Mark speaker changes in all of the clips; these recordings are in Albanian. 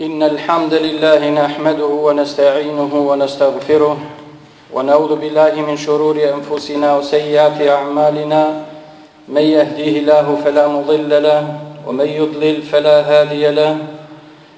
Speaker 1: إن الحمد لله نحمده ونستعينه ونستغفره ونعوذ بالله من شرور أنفسنا وسيئات أعمالنا من يهديه الله فلا مضل له ومن يضلل فلا هادي له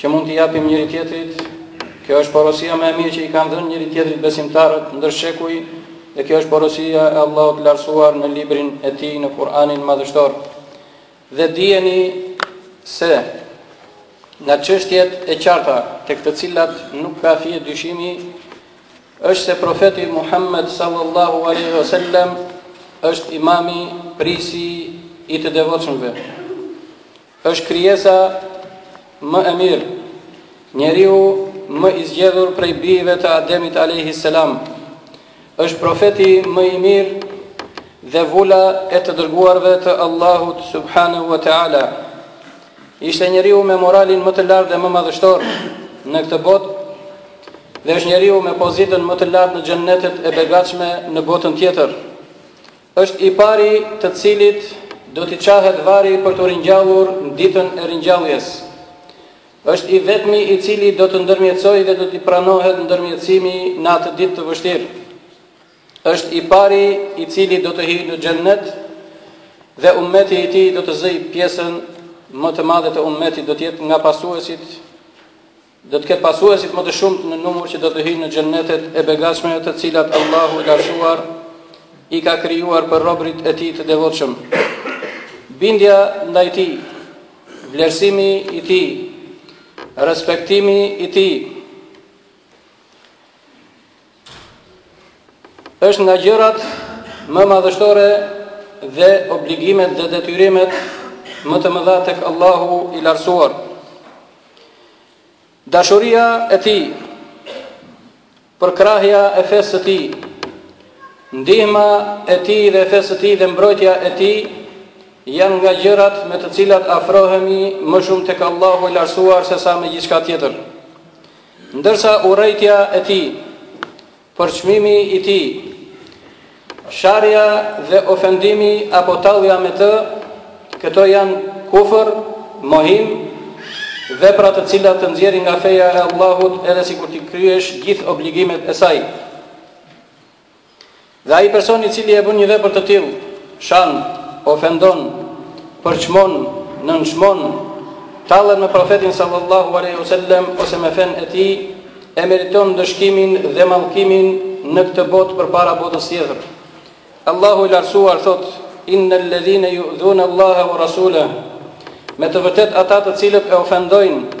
Speaker 1: Që mund t'i japim njëri-tjetrit, kjo është porosia më e mirë që i kanë dhënë njëri-tjetrit besimtarët ndër shekuj, dhe kjo është porosia e Allahut të Lartësuar në librin e Tij në Kur'anin Madhështor. Dhe dijeni se nga çështjet e qarta tek të cilat nuk ka fije dyshimi është se profeti Muhammed sallallahu alaihi wasallam është imami prisi i të devotshmëve. Është krijesa më e mirë, njeriu më i zgjedhur prej bijve të Ademit alejhi selam. Është profeti më i mirë dhe vula e të dërguarve të Allahut subhanahu wa taala. Ishte njeriu me moralin më të lartë dhe më madhështor në këtë botë dhe është njeriu me pozitën më të lartë në xhennetet e begatshme në botën tjetër. Është i pari të cilit do t'i çahet varri për t'u ringjallur në ditën e ringjalljes. Është i vetmi i cili do të ndërmjetësojë dhe do t'i pranohet ndërmjetësimi në atë ditë të vështirë. Është i pari i cili do të hyjë në xhennet dhe ummeti i tij do të zëjë pjesën më të madhe të ummetit do të jetë nga pasuesit Do të ketë pasuesit më të shumtë në numër që do të hyjnë në xhennetet e begatshme të cilat Allahu i Lartësuar i ka krijuar për robërit e tij të devotshëm. Bindja ndaj tij, vlerësimi i tij, respektimi i tij, Është nga gjërat më madhështore dhe obligimet dhe detyrimet më të mëdha tek Allahu i Lartësuar. Dashuria e tij, përkrahja e fesë së tij, ndihma e tij dhe fesë së tij dhe mbrojtja e tij janë nga gjërat me të cilat afrohemi më shumë tek Allahu i Lartësuar sesa me gjithçka tjetër. Ndërsa urrejtja e tij, përçmimi i tij, sharja dhe ofendimi apo tallja me të, këto janë kufër, mohim, vepra të cilat të nxjerrin nga feja e Allahut edhe sikur t'i kryesh gjithë obligimet e saj. Dhe ai person i cili e bën një vepër të tillë, shan, ofendon, përçmon, nënçmon, tallen me Profetin sallallahu alejhi ve sellem ose me fenë e tij, e meriton ndëshkimin dhe mallkimin në këtë botë përpara botës tjetër. Allahu i lartësuar thotë: Innal ladhina yu'dhuna Allaha wa rasulahu Me të vërtetë ata të cilët e ofendojnë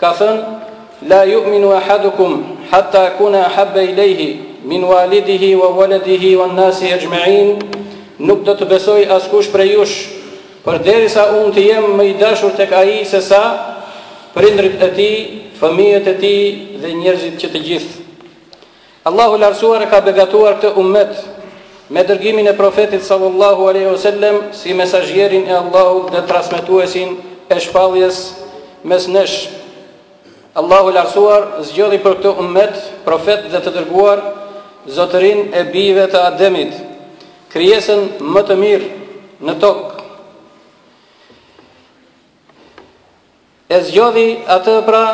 Speaker 1: Ka thënë, La yu'minu ahadukum hatta akuna ahabba ilayhi min walidihi wa waladihi wan nasi ajma'in, Nuk do të besojë askush prej jush, përderisa unë të jem më i dashur tek ai se sa prindërit e tij, fëmijët e tij dhe njerëzit që të gjithë. Allahu i Lartësuar e ka begatuar këtë ummet me dërgimin e Profetit sallallahu alaihi wasallam si mesazherin e Allahut dhe transmetuesin e shpalljes mes nesh. Allahu i Lartësuar zgjodhi për këtë ummet profet dhe të dërguar zotërinë e bijve të Ademit, krijesën më të mirë në tokë. E zgjodhi atë, pra,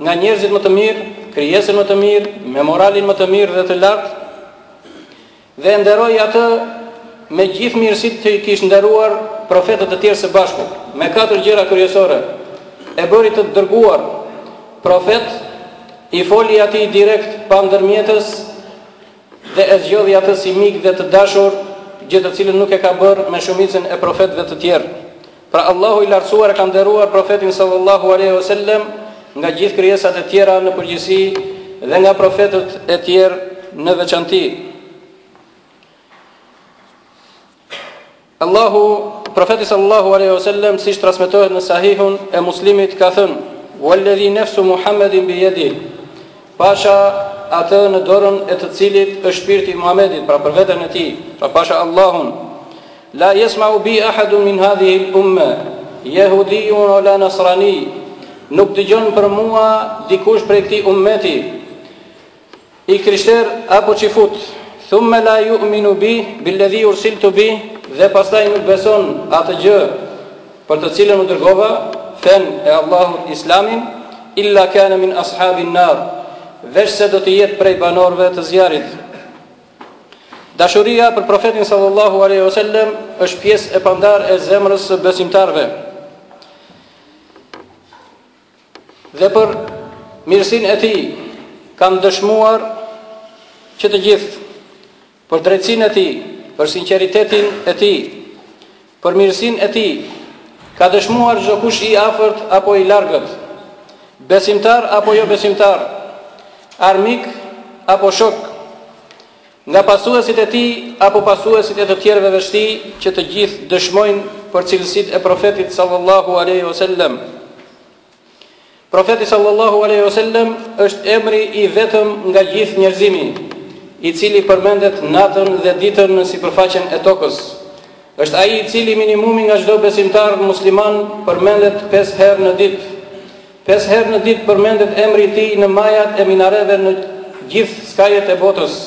Speaker 1: nga njerëzit më të mirë, krijesën më të mirë, me moralin më të mirë dhe të lartë, dhe e nderoi atë me gjithë mirësitë që i kish nderuar profetët e tjerë së bashku, me katër gjëra kryesore. E bëri të dërguar, profet, i foli atij direkt pa ndërmjetës, Dhe e zgjodhi atë si mik dhe të dashur, gjë të cilën nuk e ka bërë me shumicën e profetëve të tjerë. Pra Allahu i Lartësuar e ka nderuar Profetin sallallahu alejhi ve sellem nga gjithë krijesat e tjera në përgjithësi dhe nga profetët e tjerë në veçanti. Allahu Profeti sallallahu alaihi wasallam siç transmetohet në Sahihun e Muslimit ka thënë: "Walladhi nafsu Muhammedin bi yadihi" Pasha atë në dorën e të cilit është shpirti i Muhamedit, pra për veten e tij, pra pasha Allahun. La yasma'u bi ahadun min hadhihi al-umma, yahudiyun wa la nasrani. Nuk dëgjon për mua dikush prej këtij ummeti, I krishterë apo çifut, thumme la juminu bi, billedhi ursiltu bi, dhe pastaj nuk beson atë gjë për të cilën u dërgova, fenë e Allahut islamin, illa kane min ashabin nar, veçse do të jetë prej banorëve të zjarrit. Dashuria për profetin sallallahu aleyhi wasallam është pjesë e pandarë e zemrës së besimtarëve. Dhe për mirësinë e tij kanë dëshmuar që të gjithë, për drejtësinë e tij, për sinqeritetin e tij, për mirësinë e tij, ka dëshmuar çdokush i afërt apo i largët, besimtar apo jobesimtar, armik apo shok, Nga pasuesit e tij apo pasuesit e të tjerëve veç se që të gjithë dëshmojnë për cilësitë e Profetit sallallahu alejhi o sellem. Profeti sallallahu alejhi o sellem është emri i vetëm nga gjithë njerëzimi, i cili përmendet natën dhe ditën në sipërfaqen e tokës. Është ai i cili minimumi nga çdo besimtar musliman përmendet 5 herë në ditë. Pesë herë në ditë përmendet emri i tij në majat e minareve në gjithë skajet e botës.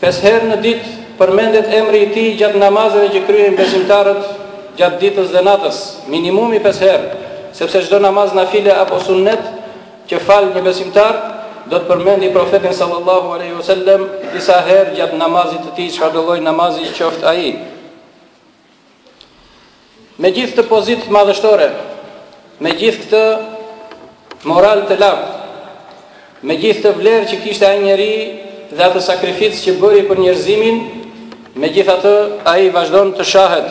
Speaker 1: Pesë herë në ditë përmendet emri i tij gjatë namazeve që kryejnë besimtarët gjatë ditës dhe natës, minimumi pesë herë, sepse çdo namaz nafile apo sunnet që fal një besimtar do të përmendi profetin sallallahu alaihi wasallam disa herë gjatë namazit të tij, çfarëdolloj namazi qoftë ai. Me gjithë këtë pozitë madhështore, me gjithë këtë moral të lartë, me gjithë këtë vlerë që kishte ai njeri dhe atë sakrificë që bëri për njerëzimin, megjithatë ai vazhdon të shahet,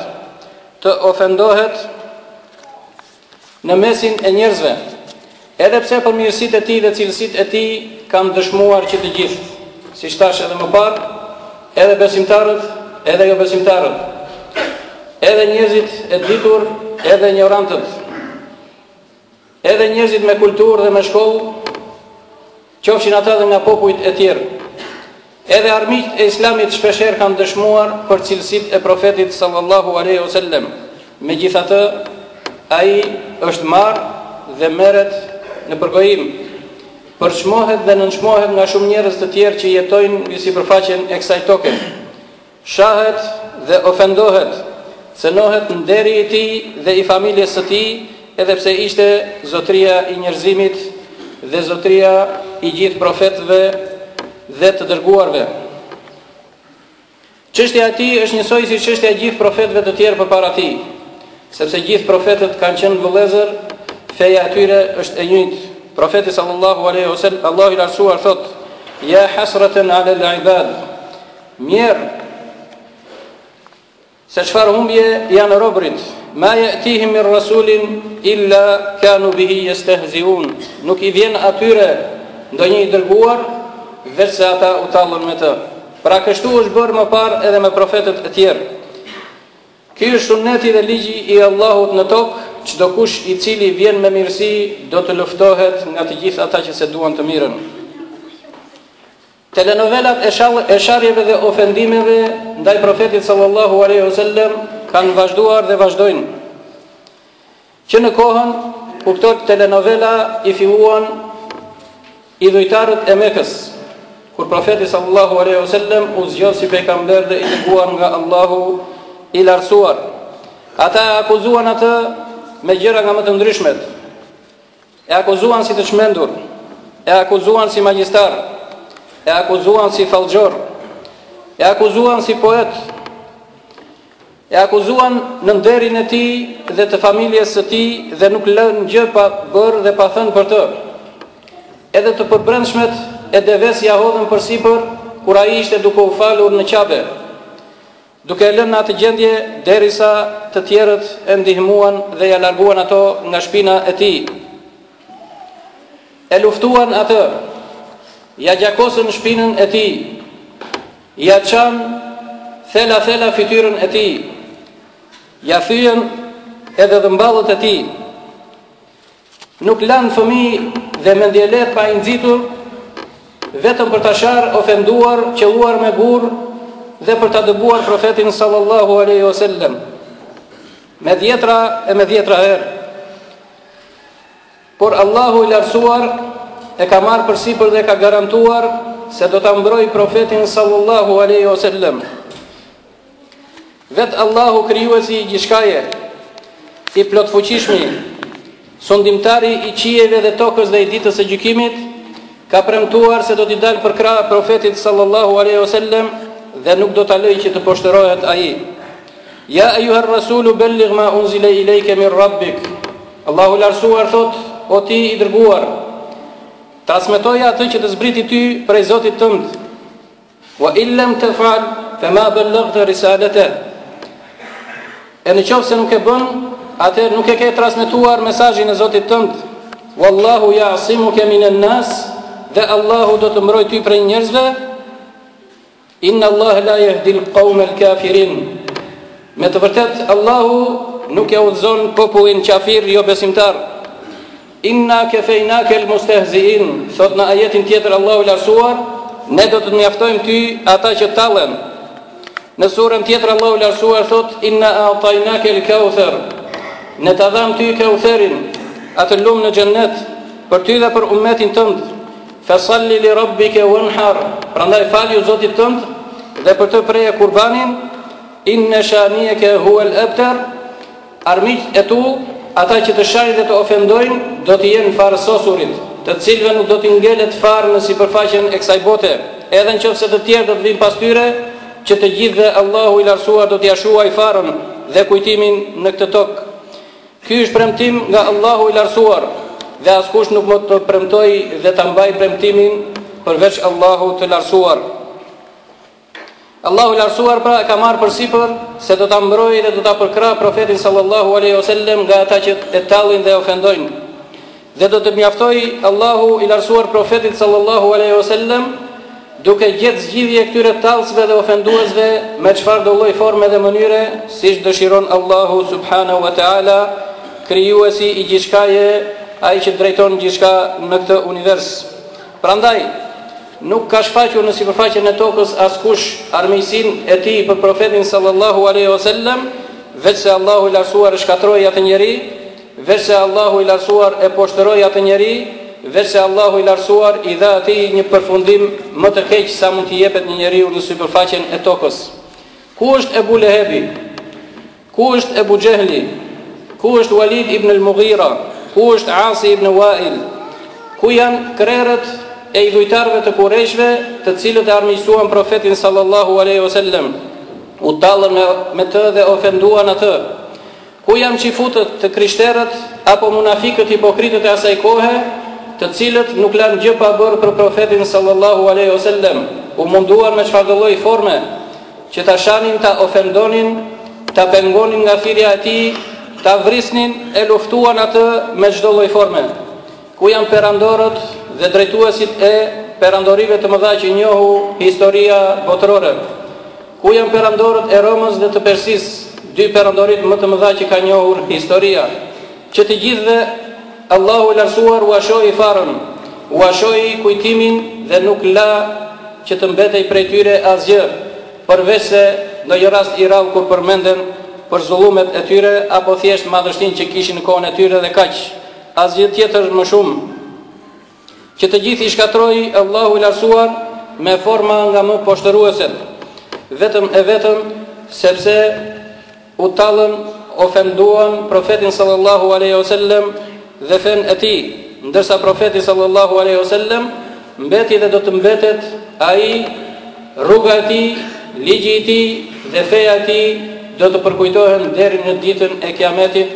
Speaker 1: të ofendohet në mesin e njerëzve, edhe pse për mirësitë e tij dhe cilësitë e tij kanë dëshmuar që të gjithë, siç thashë edhe më parë, edhe besimtarët, edhe jobesimtarët, edhe njerëzit e ditur, edhe injorantët, edhe njerëzit me kulturë dhe me shkollë, Qofshin ata dhe nga popujt e tjerë. Edhe armiqtë e Islamit shpeshherë kanë dëshmuar për cilësitë e Profetit sallallahu alejhi ue sellem. Megjithatë, ai është marrë dhe merret në përgojim. Përçmohet dhe nënçmohet nga shumë njerëz të tjerë që jetojnë mbi sipërfaqen e kësaj toke. Shahet dhe ofendohet, cenohet nderi i tij dhe i familjes së tij, edhe pse ishte zotëria i njerëzimit dhe zotëria i gjithë profetëve dhe të dërguarve. Çështja e tij është njësoj si çështja e gjithë profetëve të tjerë përpara tij, sepse gjithë profetët kanë qenë vëllezër, feja e tyre është e njëjtë. Profeti sallallahu alaihi wasallam Allahu i lartësuar thotë: "Ya hasratan 'ala al-'ibad" Mjerë, se çfarë humbje janë robërit, ma jetihim min resulin, illa kanu bihi jestehziun, nuk i vjen atyre ndonjë i dërguar, veç se ata u tallën me të. Pra kështu është bërë më parë edhe me profetët e tjerë. Ky është sunneti dhe ligji i Allahut në tokë, çdokush i cili vjen me mirësi, do të luftohet nga të gjithë ata që s'e duan të mirën. Telenovelat e sharjeve dhe ofendimeve ndaj Profetit sallallahu alejhi ue sellem kanë vazhduar dhe vazhdojnë. Që në kohën kur këto telenovela i filluan idhujtarët e Mekës, kur Profeti sallallahu alejhi ue sellem u zgjodh si pejgamber dhe i dërguar nga Allahu i lartësuar. Ata e akuzuan atë me gjëra nga më të ndryshmet. E akuzuan si të çmendur, e akuzuan si magjistar, e akuzuan si fallxhor, e akuzuan si poet, e akuzuan në nderin e tij dhe të familjes së tij dhe nuk lanë gjë pa bërë dhe pa thënë për të. Edhe të përbrendshmet e deves ia hodhën përsipër kur ai ishte duke u falur në Qabe. duke e lënë në atë gjendje derisa të tjerët e ndihmuan dhe ia larguan ato nga shpina e tij. E luftuan atë, ia gjakosën shpinën e tij, ia çanë thela thela fytyrën e tij, ia thyen edhe dhëmballët e tij. Nuk lanë fëmijë dhe mendjelehtë pa i nxitur vetëm për ta sharë, ofenduar, qëlluar me gurë dhe për ta dëbuar profetin sallallahu alaihi wasallam. Me dhjetra e me dhjetra herë. Por Allahu i lartësuar e ka marrë përsipër dhe ka garantuar se do ta mbrojë profetin sallallahu alaihi wasallam. Vetë Allahu krijuesi i gjithçkaje, i plotfuqishmi, sundimtari i qiejve dhe tokës dhe i ditës së gjykimit, ka premtuar se do t'i dalë përkrah profetit sallallahu alaihi wasallam dhe nuk do ta lejë që të poshtërohet ai. Ja ayuha ar-rasulu balligh ma unzila ilayka min rabbik. Allahu lartësuar thotë, o ti i dërguar, transmetoje atë që të zbriti ty prej Zotit tënd. Wa in lam taf'al fama ballaghta risalata. E në qoftë se nuk e bën, atëherë nuk e ke transmetuar mesazhin e Zotit tënd. Wallahu ya'simuka minan nas. Dhe Allahu do të mbrojë ty prej njerëzve. Inna Allah la yahdi al-qawma al-kafirin. Me të vërtetë Allahu nuk e udhëzon popullin qafir jobesimtar. Inna kefejnake el mustehziin, thotë në ajetin tjetër Allahu i lartësuar, ne do të të mjaftojmë ty ata që tallen. Në surën tjetër Allahu i lartësuar thotë inna a'tainake el kauthar, ne ta dhamë ty kautherin, atë lum në xhennet për ty dhe për ummetin tënd. Fasalli li rabbika wanhar, prandaj falju Zotit tënd dhe për të preje kurbanin. Inna shaniyaka huwa al-abtar, Armiqtë e tu, ata që të shajnë dhe të ofendojnë, do të jenë farësosurit, të cilëve nuk do t'i ngelet farë në sipërfaqen e kësaj bote, edhe në qoftë se të tjerë do të vijnë pas tyre, që të gjithëve Allahu i Lartësuar do t'ia shuajë farën dhe kujtimin në këtë tokë. Ky është premtim nga Allahu i Lartësuar, dhe askush nuk mund të premtojë dhe ta mbajë premtimin përveç Allahut të Lartësuar. Allahu i lartësuar pra e ka marrë përsipër se do ta mbrojë dhe do ta përkrahë profetin sallallahu alaihi wasallam nga ata që e tallin dhe ofendojnë. Dhe do të mjaftojë Allahu i lartësuar profetit sallallahu alaihi wasallam duke gjetë zgjidhje këtyre tallësve dhe ofenduesve me çfarëdolloj forme dhe mënyre, siç dëshiron Allahu subhanahu wa taala, krijuesi i gjithçkaje, ai që drejton gjithçka në këtë univers. Prandaj, Nuk ka shfaqur në sipërfaqen e tokës askush armiqësinë e tij për Profetin sallallâhu alejhi ve sellem, veçse Allahu i Lartësuar e shkatërroi atë njeri, veçse Allahu i Lartësuar e poshtëroi atë njeri, veçse Allahu i Lartësuar i dha atij një përfundim më të keq sa mund t'i jepet një njeriu në sipërfaqen e tokës. Ku është Ebu Lehebi? Ku është Ebu Xhehli? Ku është Walid ibn al-Mughira? Ku është Asi ibn Wa'il? Ku janë krerët e idhujtarëve të Kurejshve, të cilët e armiqësuan Profetin sallallahu alaihi wasallam? U tallën me, me të dhe ofenduan atë. Ku janë çifutët të krishterët apo munafikët hipokritët e asaj kohe, të cilët nuk lanë gjë pa bërë për Profetin sallallahu alaihi wasallam? U munduan me çfarëdolloj forme? Që ta shanin, ta ofendonin, ta pengonin nga thirrja e tij, ta vrisnin e luftuan atë me çdo lloj forme. Ku janë perandorët dhe drejtuesit e perandorive të mëdha që njohu historia botërore? Ku janë perandorët e Romës dhe të Persisë, dy perandoritë më të mëdha që ka njohur historia? Që të gjithëve Allahu i Lartësuar ua shoi farën, ua shoi kujtimin dhe nuk la që të mbetej prej tyre asgjë, përveçse ndonjë rast i rrallë kur përmenden për zullumet e tyre apo thjesht madhështinë që kishin në kohën e tyre dhe kaq, asgjë tjetër më shumë. Që të gjithë i shkatërroi Allahu i Lartësuar me forma nga më poshtëruese, vetëm e vetëm sepse u tallën, ofenduan Profetin sallallahu alaihi wasallam dhe fenë e tij, ndërsa Profeti sallallahu alaihi wasallam mbeti dhe do të mbetet ai rruga e tij, ligji i tij dhe feja e tij do të përkujtohen deri në ditën e Kiametit,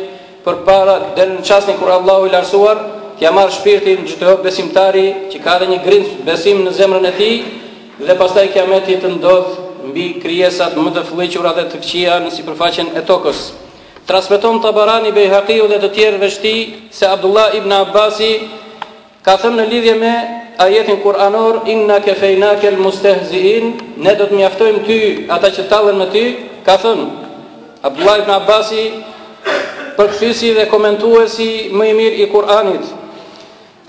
Speaker 1: Përpara deri në çastin kur Allahu i Lartësuar t'ia marrë shpirtin çdo besimtari që ka edhe një grimcë besim në zemrën e tij dhe pastaj Kiameti të ndodhë mbi krijesat më të flliqura dhe të këqija në sipërfaqen e tokës. Transmeton Tabarani, Bejhakiu dhe të tjerë veç tij se Abdullah ibn Abbasi Ka thënë në lidhje me ajetin kur'anor Inna kefejnake el mustehziin, Ne do të mjaftojmë ty ata që tallen me ty, ka thënë Abdullah ibn Abbasi, përkthyesi dhe komentuesi më i mirë i Kur'anit.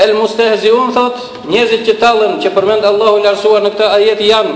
Speaker 1: El mustehziun thotë, njerëzit që tallen që përmend Allahu i lartësuar në këtë ajet janë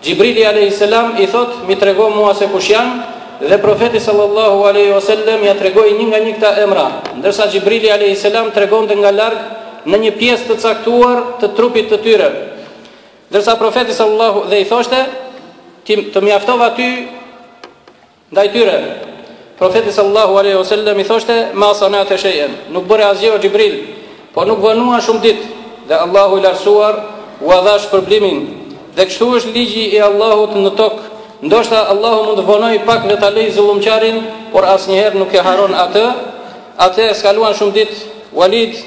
Speaker 1: Xhibrili alejhi selam i thotë, Mi trego mua se kush janë, dhe Profeti sallallahu alejhi ve sellem ia tregoi një nga një këta emra, ndërsa Xhibrili alejhi selam tregonte nga larg në një pjesë të caktuar të trupit të tyre, ndërsa Profeti sallallahu dhe i thoshte, Ti të mjaftova ty Ndaj tyre, Profeti sallallahu alejhi o sellem i thoshte, ma sanate shejen, nuk bëre asgjë o Xhibril, por nuk vonuan shumë ditë, dhe Allahu i Lartësuar, ua dha shpërblimin, dhe kështu është ligji i Allahut në tokë, ndoshta Allahu mund të vonojë pak dhe ta lërë zullumqarin, por asnjëherë nuk e harron atë, atë e s'kaluan shumë ditë, Walid,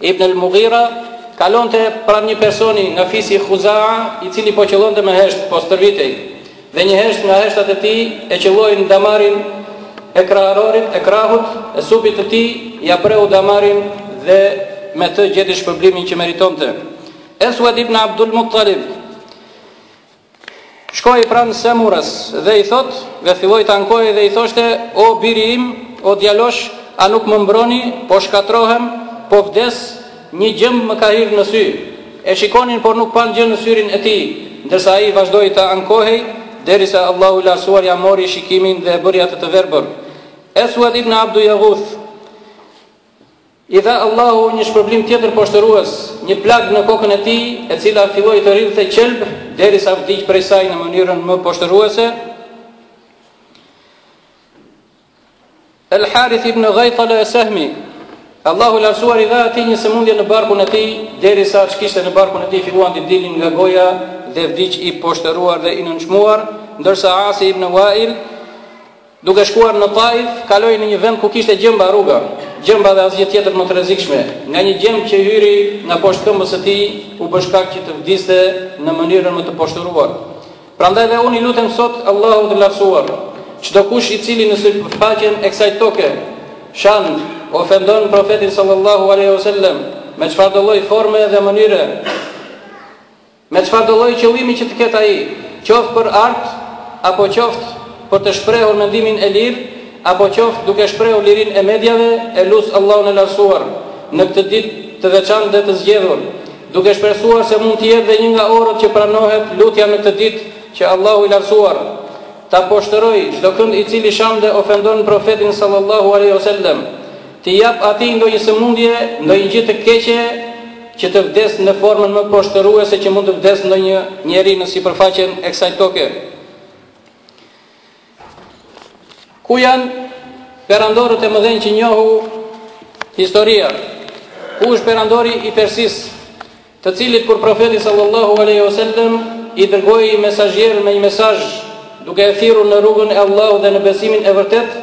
Speaker 1: Ibn al-Mughira kalonte pranë një personi nga fisi Khuza'a, i cili po qëllonte me heshtë, po stërvitej, dhe një heshtë nga heshtat e tij e qëlloi në damarin e kraharorit, e krahut, e supit të tij, ia preu damarin dhe me të gjeti shpërblimin që meritonte. Eswad ibn Abdul Muttalib, Shkoi pranë Semurës dhe i thotë, dhe filloi të ankohej dhe i thoshte, O biri im, o djalosh, a nuk më mbroni, po shkatërrohem, po vdes, një gjemb më ka hyrë në sy. E shikonin por nuk panë gjë në syrin e tij, ndërsa ai vazhdoi të ankohej, derisa Allahu i Lartësuar ia mori shikimin dhe e bëri atë të verbër. Eswad ibn Abdu Jaghuth. I dha Allahu një shpërblim tjetër poshtërues, një plagë në kokën e tij, e cila filloi të rridhte qelb derisa vdiq prej saj në mënyrën më poshtëruese. Al-Harith ibn Ghaytal al-Sahmi Allahu i Lartësuar i dha atij një sëmundje në barkun e tij, derisa ç'kishte në barkun e tij filluan të dilin nga goja dhe vdiq i poshtëruar dhe i nënçmuar, ndërsa Asi ibn Wa'il Duke shkuar në Taif, kaloi në një vend ku kishte gjemba rruga. Gjemba dhe asgjë tjetër më të rrezikshme, nga një gjemb që hyri nga poshtë këmbës së tij, u bë shkak që të vdiste në mënyrën më të poshtëruar. Prandaj dhe unë i lutem sot Allahut të Lartësuar, çdokush i cili në sipërfaqen e kësaj toke shan, ofendon Profetin sallallahu alejhi wasallam me çfarëdo lloj forme dhe mënyre, Me çfarëdo lloj qëllimi që të ketë ai, qoftë për art apo qoftë për të shprehur mendimin e lirë, apo qoftë duke shprehur lirinë e mediave, e lus Allahun e Lartësuar në këtë ditë të veçantë dhe të zgjedhur, duke shpresuar se mund të jetë dhe një nga orët që pranohet lutja në këtë ditë, që Allahu i Lartësuar ta poshtërojë çdokënd i cili shan dhe ofendon Profetin sallallahu alejhi o sellem, t'i japë atij ndonjë sëmundje, ndonjë gjë të keqe, Që të vdesë në formën më poshtëruese që mund të vdesë ndonjë njeri në sipërfaqen e kësaj toke. Ku janë perandorët e mëdhenj që njohu historia? Ku është perandori i Persisë, të cilit kur profeti sallallahu alaihi wasallam i dërgoi mesazher me një mesazh duke e thirrur në rrugën e Allahut dhe në besimin e vërtetë,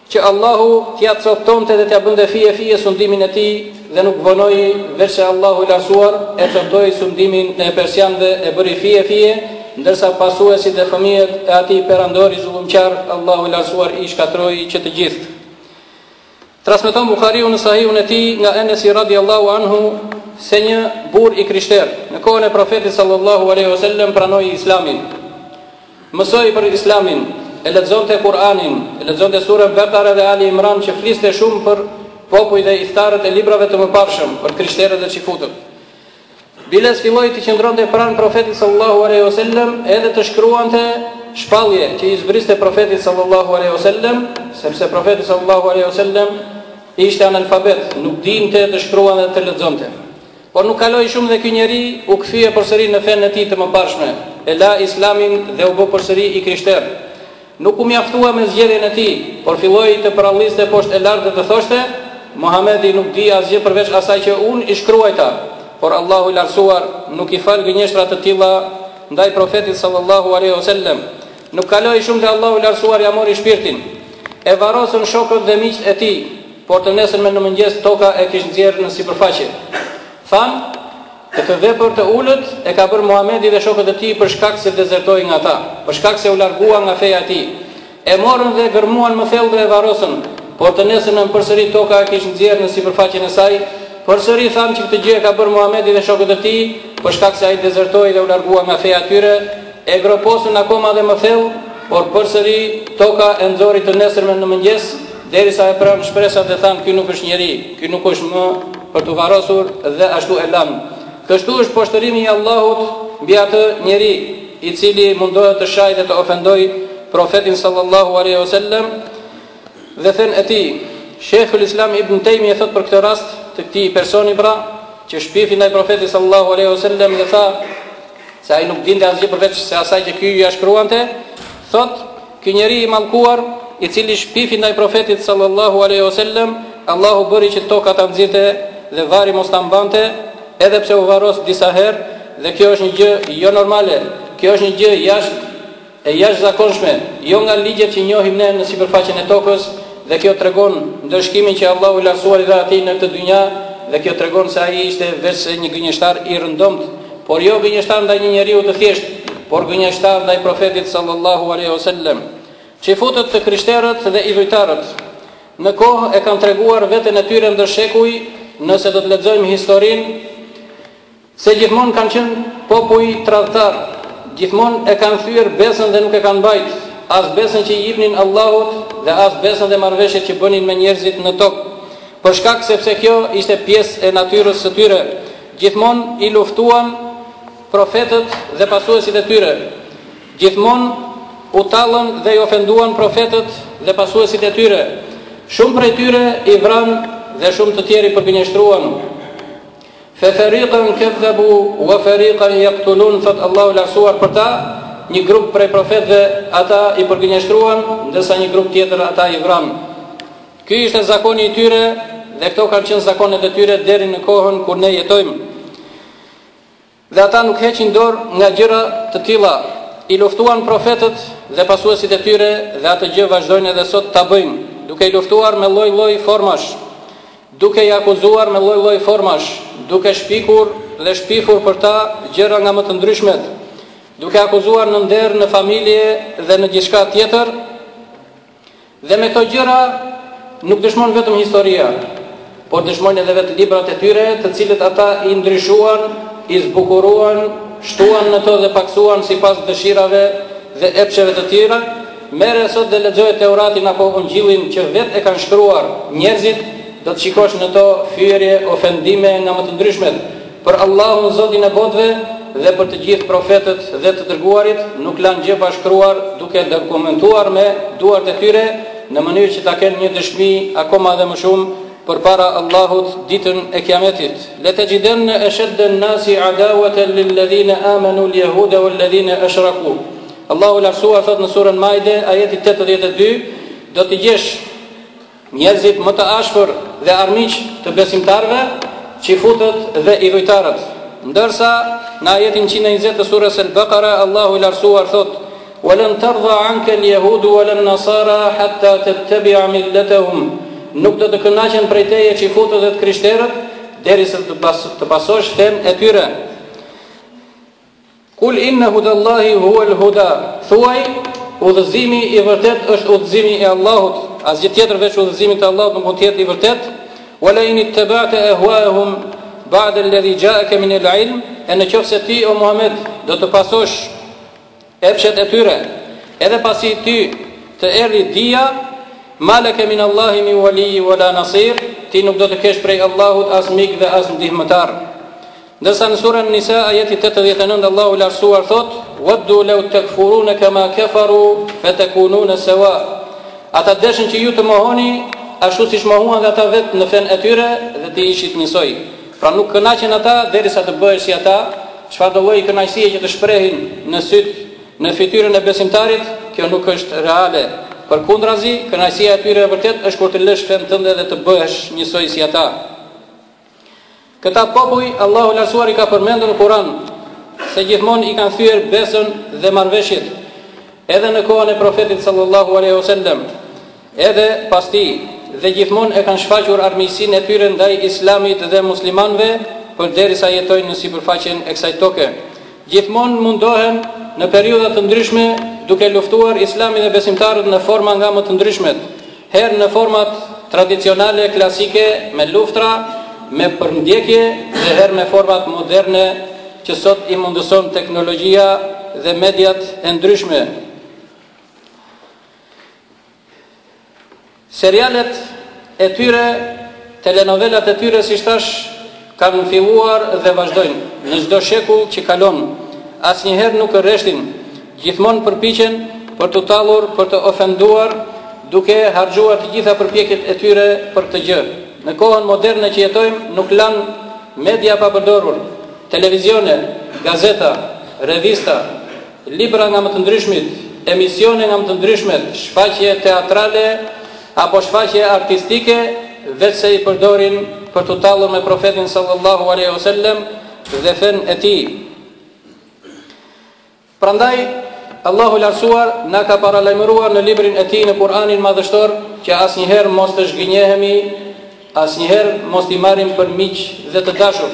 Speaker 1: Që Allahu t'ia copëtonte dhe t'ia bënte fije fije sundimin e tij dhe nuk vonoi veçse Allahu i Lartësuar e copëtoi sundimin e persianëve e bëri fije fije, ndërsa pasuesit dhe fëmijët e atij perandori zullumqar Allahu i Lartësuar i shkatërroi që të gjithë. Transmeton Buhariu në Sahihun e tij nga Enesi radiallahu anhu se një burrë i krishterë në kohën e Profetit sallallahu alaihi wasallam pranoi Islamin. Mësoi për Islamin, e lexonte Kur'anin, e lexonte Surën Bekare dhe Ali Imran që fliste shumë për popuj dhe ithtarët e librave të mëparshëm, për krishterët dhe çifutët. Biles filloi të qëndronte pranë Profetit sallallahu alejhi o sellem edhe të shkruante shpallje që i zbriste Profetit sallallahu alejhi o sellem, sepse Profeti sallallahu alejhi o sellem ishte analfabet, nuk dinte të shkruante dhe të lexonte. Por nuk kaloi shumë dhe ky njeri u kthye përsëri në fenë e tij të mëparshme, e la Islamin dhe u bë përsëri i krishterë. Nuk u mjaftua me zgjedhjen e tij, por filloi të përalliste poshtë e lart dhe të thoshte, Muhamedi nuk di asgjë përveç asaj që unë i shkruajta, por Allahu i Lartësuar nuk i fal gënjeshtra të tilla ndaj Profetit sallallâhu alejhi o sellem. Nuk kaloi shumë dhe Allahu i Lartësuar ia mori shpirtin. E varrosën shokët dhe miqtë e tij. Por të nesërmen në mëngjes toka e kish nxjerrë në sipërfaqe. Thanë, Këtë vepër të ulët e ka bërë Muhamedi dhe shokët e tij për shkak se dezertoi nga ta, për shkak se u largua nga feja e tij. E morën dhe e gërmuan më thellë dhe e varrosën, por të nesërmen përsëri toka e kish nxjerrë në sipërfaqen e saj, përsëri thanë që këtë gjë e ka bërë Muhamedi dhe shokët e tij, për shkak se ai dezertoi dhe u largua nga feja e tyre, e groposën akoma dhe më thellë, por përsëri toka e nxori të nesërmen në mëngjes, Derisa i prenë shpresat dhe thanë ky nuk është njeri, ky nuk është më për t'u varrosur dhe ashtu e lanë. Kështu është poshtërimi i Allahut mbi atë njeri, i cili mundohet të shajë dhe të ofendojë Profetin sallallahu alejhi o sellem dhe fenë e tij. Shejhul Islam Ibn Tejmije thotë për këtë rast të këtij personi pra, që shpifi ndaj Profetit sallallahu alejhi o sellem dhe tha, se ai nuk dinte asgjë përveçse asaj që ky ia shkruante, thotë, ky njeri i mallkuar, i cili shpifi ndaj profetit sallallahu alaihi wasallam, Allahu bëri që toka ta nxirrte dhe varri mos ta mbante, edhe pse u varros disa herë, dhe kjo është një gjë jo normale, kjo është një gjë jashtë E jashtëzakonshme, jo nga ligjet që njohim ne në sipërfaqen e tokës, dhe kjo tregon ndëshkimin që Allahu i Lartësuar i dha atij në këtë dynja, dhe kjo tregon se ai ishte veçse një gënjeshtar i rëndomtë, por jo gënjeshtar ndaj një njeriu të thjeshtë, por gënjeshtar ndaj Profetit sallallahu alejhi o sellem. Çifutët, të krishterët dhe idhujtarët në kohë e kanë treguar veten e tyre ndër shekuj, nëse do të lexojmë historinë, Se gjithmonë kanë qenë popuj tradhtarë, gjithmonë e kanë thyer besën dhe nuk e kanë mbajt, as besën që i jipnin Allahut dhe as besën dhe marrëveshjet që bënin me njerëzit në tokë, për shkak sepse kjo ishte pjesë e natyrës së tyre, gjithmonë i luftuan profetët dhe pasuesit e tyre, gjithmonë u tallën dhe i ofenduan profetët dhe pasuesit e tyre, shumë prej tyre i vranë dhe shumë të tjerë i përgënjeshtruan. Fe feriqen kedhebu wa feriqen jaktulun thotë Allahu i Lartësuar për ta, një grup prej profetëve ata i përgënjeshtruan, ndërsa një grup tjetër ata i vranë. Ky ishte zakoni i tyre dhe këto kanë qenë zakonet e tyre deri në kohën kur ne jetojmë. Dhe ata nuk heqin dorë nga gjëra të tilla. I luftuan profetët dhe pasuesit e tyre dhe atë gjë vazhdojnë edhe sot ta bëjnë, duke i luftuar me lloj-lloj formash, duke i akuzuar me lloj-lloj formash, duke shpikur dhe shpifur për ta gjëra nga më të ndryshmet, duke akuzuar në nder, në familje dhe në gjithçka tjetër, Dhe për këto gjëra nuk dëshmon vetëm historia, por dëshmojnë edhe vetë librat e tyre, të cilët ata i ndryshuan, i zbukuruan, shtuan në to dhe paksuan sipas dëshirave dhe epsheve të tyre, merre sot dhe lexoje Teuratin apo Ungjillin që vetë e kanë shkruar njerëzit, do të shikosh në to fyerje, ofendime nga më të ndryshmet, Për Allahun Zotin e botëve dhe për të gjithë profetët dhe të dërguarit nuk lanë gjë pa shkruar duke dokumentuar me duart e tyre në mënyrë që ta kenë një dëshmi akoma dhe më shumë përpara Allahut ditën e Kiametit. Letexhidenne eshedden-nasi adaweten lilledhine amenul-jehude welledhine eshraku. Allahu i Lartësuar thotë në surën Maide, ajeti 82, do të gjesh Njerëzit më të ashpër dhe armiq të besimtarëve, çifutët dhe idhujtarët. Ndërsa, në ajetin njëqind e njëzet të Surës El-Bakara, Allahu i Lartësuar thotë: "Wa lan tarda anka al-yahudu wa lan-nasara hatta tattabi'a millatahum", Nuk do të kënaqen prej teje çifutët dhe të krishterët, derisa të pasosh fenë e tyre. Kul inna hudallahi huwal huda, thuaj, Udhëzimi i vërtetë është udhëzimi i Allahut, asgjë tjetër veç udhëzimit të Allahut nuk mund të jetë i vërtetë. Wala in ittaba'ta ahwa'ahum ba'da alladhi ja'aka min al-'ilm, e në qoftë se ti o Muhammed do të pasosh epshet e tyre, edhe pasi ty të erdhi dija, malaka min Allahi min walijin wala nasir, ti nuk do të kesh prej Allahut as mik dhe as ndihmëtar. Ndërsa në surën Nisa ajeti 89 Allahu i lartësuar thotë: "Waddu law takfuruna kama kafaru fatakununa sawa." Ata deshin që ju të mohoni ashtu siç mohuan dhe ata vetë në fenë e tyre dhe të ishit njësoj. Pra nuk kënaqen ata derisa të bëhesh si ata, çfarëdo lloj kënaqësie që të shprehin në syt në fytyrën e besimtarit, kjo nuk është reale. Përkundrazi, kënaqësia e tyre e vërtetë është kur të lësh fenë tënde dhe të bëhesh njësoj si ata. Këta popuj Allahu i Lartësuar i ka përmendur në Kur'an se gjithmonë i kanë thyer besën dhe marrëveshjet edhe në kohën e Profetit sallallahu alaihi wasallam, edhe pas tij dhe gjithmonë e kanë shfaqur armiqësinë e tyre ndaj Islamit dhe muslimanëve përderisa jetojnë në sipërfaqen e kësaj toke. Gjithmonë mundohen në periudha të ndryshme duke luftuar Islamin dhe besimtarët në forma nga më të ndryshmet. Herë në format tradicionale klasike me luftra, me përndjekje dhe herë me format moderne që sot i mundëson teknologjia dhe mediat e ndryshme. Serialet e tyre, telenovelat e tyre, siç thashë, Kanë filluar dhe vazhdojnë. Në çdo shekull që kalon, asnjëherë nuk rreshtin, gjithmonë përpiqen për t'u tallur, për të ofenduar, duke harxhuar të gjitha përpjekjet e tyre për këtë gjë. Në kohën moderne që jetojmë, nuk lanë media pa përdorur, televizione, gazeta, revista, libra nga më të ndryshmit, emisione nga më të ndryshmet, shfaqje teatrale, apo shfaqje artistike veçse i përdorin për t'u tallur me profetin sallallahu alaihi wasallam dhe fenë e tij. Prandaj Allahu i lartësuar na ka paralajmëruar në librin e tij në Kur'anin madhështor që asnjëherë mos të zhgënjehemi, asnjëherë mos t'i marrim për miq dhe të dashur,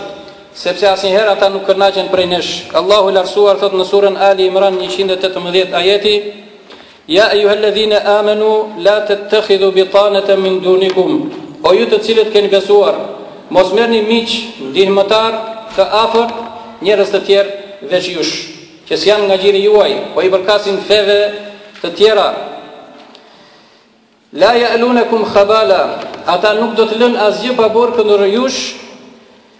Speaker 1: sepse asnjëherë ata nuk kënaqen prej nesh. Allahu i lartësuar thotë në surën Ali Imran 118 ajeti Ja ejuhelledhine amenu la tettekhidhu bitaneten min dunikum O ju të cilët keni besuar, mos merrni miq, ndihmëtar, të afërt, njerëz të tjerë veç jush, që s'janë nga gjiri juaj, po i përkasin feve të tjera. La ya'lunakum khabala, ata nuk do të lënë asgjë pa bërë kundër jush.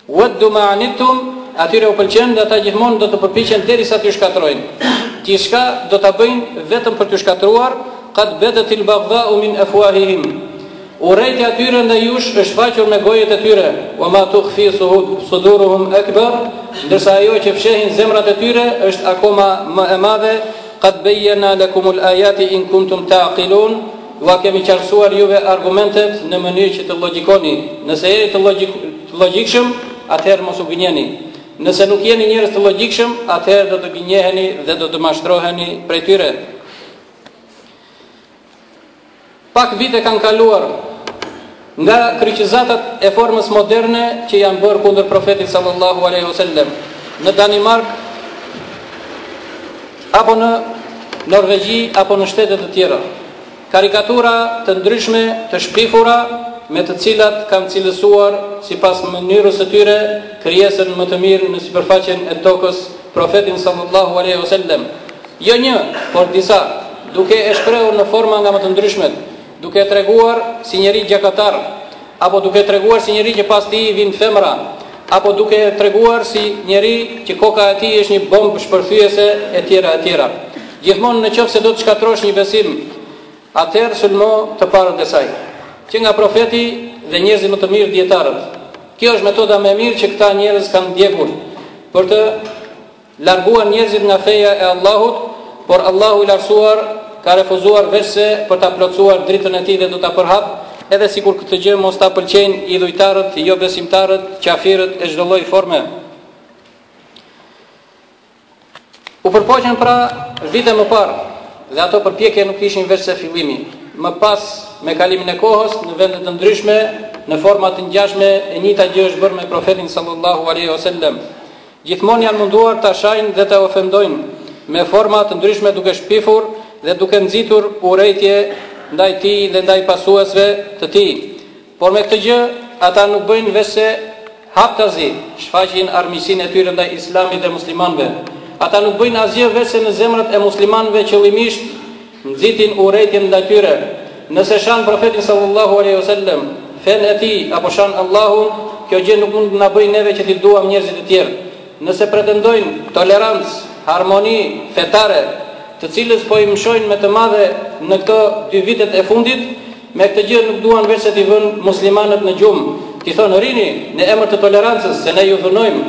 Speaker 1: Waddu ma anittum, atyre u pëlqen dhe ata gjithmonë do të përpiqen derisa t'ju shkatërrojnë. Gjithçka do ta bëjnë vetëm për t'ju shkatërruar, qad badatil baghdha'u min afwahihim. Urrejtja e tyre ndaj jush është shfaqur me gojët e tyre, wa ma tukhfi suduruhum akbar, ndërsa ajo që fshehin zemrat e tyre është akoma më e madhe. Qad bejjena lekumul ajati in kuntum ta'qilun, ua kemi qartësuar juve argumentet në mënyrë që të llogjikoni. Nëse jeni të llogjikshëm, atëherë mos u gënjeni. Nëse nuk jeni njerëz të llogjikshëm, atëherë do të gënjeheni dhe do të mashtroheni prej tyre. Pak vite kanë kaluar nga kryqëzatat e formës moderne që janë bërë kundër profetit sallallahu alaihi wasallam në Danimarkë apo në Norvegji apo në shtete të tjera. Karikatura të ndryshme të shpifura me të cilat kanë cilësuar sipas mënyrës së tyre krijesën më të mirë në sipërfaqen e tokës Profetin sallallahu alejhi ue sellem, jo një, por disa, duke e shprehur në forma nga më të ndryshmet, duke e treguar si njeri gjakatar, apo duke e treguar si njeri që pas tij i vijnë femra, apo duke e treguar si njeri që koka e tij është një bombë shpërthyese e tjera e tjera. Gjithmonë në qoftë se do të shkatërrosh një besim, Atëherë sulmo të parët e saj. Që nga profeti dhe njerëzit më të mirë dijetarët. Kjo është metoda më e mirë që këta njerëz kanë ndjekur për të larguar njerëzit nga feja e Allahut, por Allahu i lartësuar ka refuzuar veçse për ta plotësuar dritën e tij dhe do ta përhap, edhe sikur këtë gjë mos ta pëlqejnë idhujtarët, jobesimtarët, qafirët e çdo lloj forme. U përpoqen pra vite më parë dhe ato përpjekje nuk ishin veçse fillimi. Më pas, me kalimin e kohës, në vende të ndryshme, në forma të ngjashme, e njëjta gjë është bërë me profetin sallallahu alaihi wasallam. Gjithmonë janë munduar ta shajnë dhe ta ofendojnë me forma të ndryshme duke shpifur dhe duke nxitur urrejtje ndaj tij dhe ndaj pasuesve të tij. Por me këtë gjë, ata nuk bëjnë veçse haptazi, shfaqin armiqësinë e tyre ndaj Islamit dhe muslimanëve. Ata nuk bëjnë asgjë veçse në zemrat e muslimanëve qëllimisht nxitin urrejtjen ndaj tyre. Nëse shan Profetin sallallahu alaihi wasallam, fenë e tij apo shan Allahun, kjo gjë nuk mund të na bëjë neve që t'i duam njerëzit të tjerë. Nëse pretendojnë tolerancë, harmoni fetare, të cilës po i mshojnë me të madhe në këto dy vitet e fundit, Me këtë gjë nuk duan veç se t'i vënë muslimanët në gjumë, t'i thonë rrini në emër të tolerancës se ne ju dhunojmë.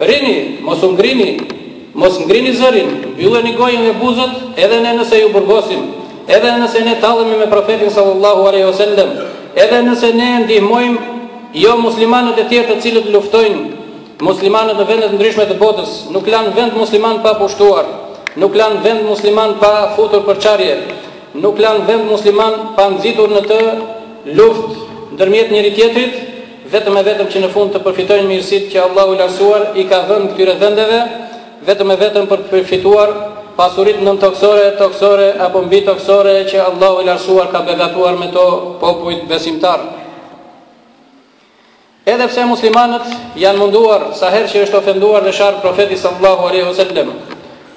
Speaker 1: Rrini, mos u ngrini, mos ngrini zërin, mbylleni gojën e buzët edhe ne nëse ju burgosim, edhe nëse ne tallemi me profetin sallallahu alaihi wasallam, edhe nëse ne ndihmojmë jo muslimanët e tjerë të cilët luftojnë muslimanët në vende të ndryshme të botës, nuk lanë vend musliman pa pushtuar, nuk lanë vend musliman pa futur përçarje. Nuk lanë vend musliman pa nxitur në të luftë ndërmjet njëri-tjetrit, vetëm e vetëm që në fund të përfitojnë mirësitë që Allahu i Lartësuar i ka dhënë këtyre vendeve, vetëm e vetëm për të përfituar pasuritë nëntokësore, tokësore apo mbitokësore që Allahu i Lartësuar ka begatuar me to popujt besimtarë. Edhe pse muslimanët janë munduar sa herë që është ofenduar dhe sharë profeti sallallahu alaihi wasallam,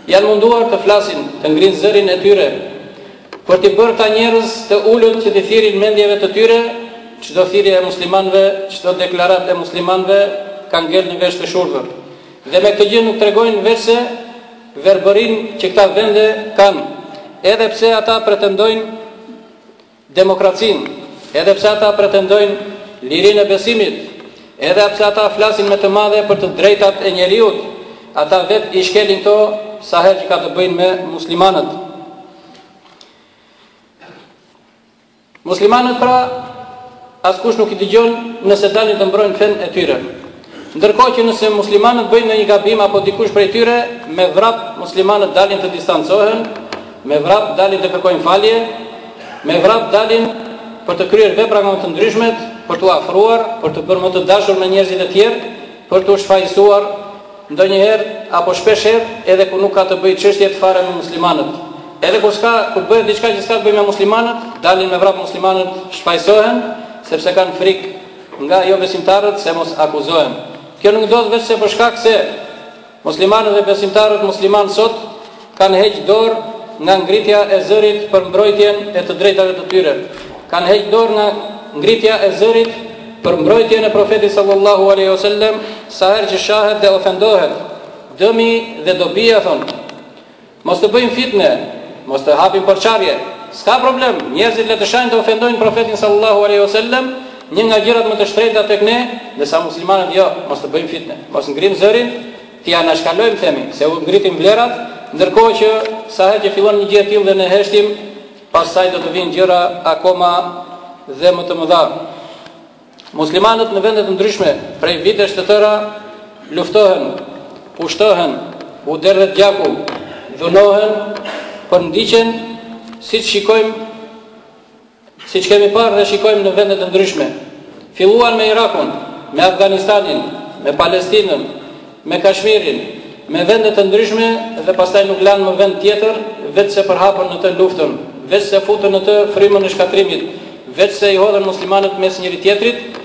Speaker 1: janë munduar të flasin, të ngrinë zërin e tyre për t'i bërë këta njerëz të ulët që t'i thirrin mendjeve të tyre, çdo thirrje e muslimanëve, çdo deklaratë e muslimanëve ka ngel në vesh të shurdhër. Dhe me këtë gjë nuk tregojnë veçse verbërinë që këta vende kanë, edhe pse ata pretendojnë demokracinë, edhe pse ata pretendojnë lirinë e besimit, edhe pse ata flasin me të madhe për të drejtat e njeriut, ata vetë i shkelin këto sa herë që ka të bëjnë me muslimanët. Muslimanët pra, askush nuk i dëgjon nëse dalin të mbrojnë fenë e tyre. Ndërkohë që nëse muslimanët bëjnë ndonjë gabim apo dikush prej tyre, me vrap muslimanët dalin të distancohen, me vrap dalin të kërkojnë falje, me vrap dalin për të kryer vepra nga më të ndryshmet, për t'u afruar, për të bërë më të dashur me njerëzit e tjerë, për t'u shfajësuar ndonjëherë apo shpesh herë edhe kur nuk ka të bëjë çështja fare me muslimanët. Edhe kur s'ka kur bëhet diçka që s'ka të bëjë me muslimanët, dalin me vrap muslimanët, shfajësohen sepse kanë frikë nga jobesimtarët se mos akuzohen. Kjo nuk ndodh veçse për shkak se muslimanët dhe besimtarët muslimanë sot kanë heqë dorë nga ngritja e zërit për mbrojtjen e të drejtave të tyre. Kanë heqë dorë nga ngritja e zërit për mbrojtjen e profetit sallallahu alaihi wasallam sa herë që shahet dhe ofendohet. Dëmi dhe dobia thonë Mos të bëjmë fitne, mos të hapim përçarje. S'ka problem, njerëzit le të shajnë të ofendojnë Profetin sallallahu alejhi ue sellem, një nga gjërat më të shtrenjta tek ne, ndërsa muslimanët jo, mos të bëjmë fitne, mos ngrim zërin, t'i anashkalojmë themi, se u ngritim vlerat, ndërkohë që sa herë që fillon një gjë e tillë dhe ne heshtim, pastaj do të vijnë gjëra akoma dhe më të mëdha. Muslimanët në vende të ndryshme prej vitesh të tëra luftohen, pushtohen, u derdhet gjaku, dhunohen, përndiqen siç shikojmë siç kemi parë dhe shikojmë në vende të ndryshme. Filluan me Irakun, me Afganistanin, me Palestinën, me Kashmirin, me vende të ndryshme dhe pastaj nuk lanë më vend tjetër, veçse përhapën në të luftën, veçse futën në të frymën e shkatrimit, veçse i hodhën muslimanët mes njëri-tjetrit,